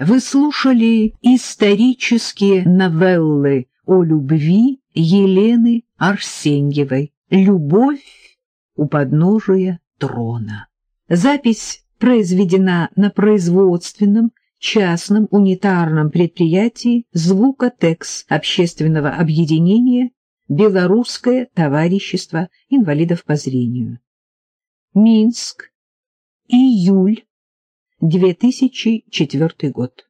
Вы слушали исторические новеллы о любви Елены Арсеньевой «Любовь у подножия трона». Запись произведена на производственном частном унитарном предприятии «Звукотекс» общественного объединения «Белорусское товарищество инвалидов по зрению». Минск, июль 2004 год.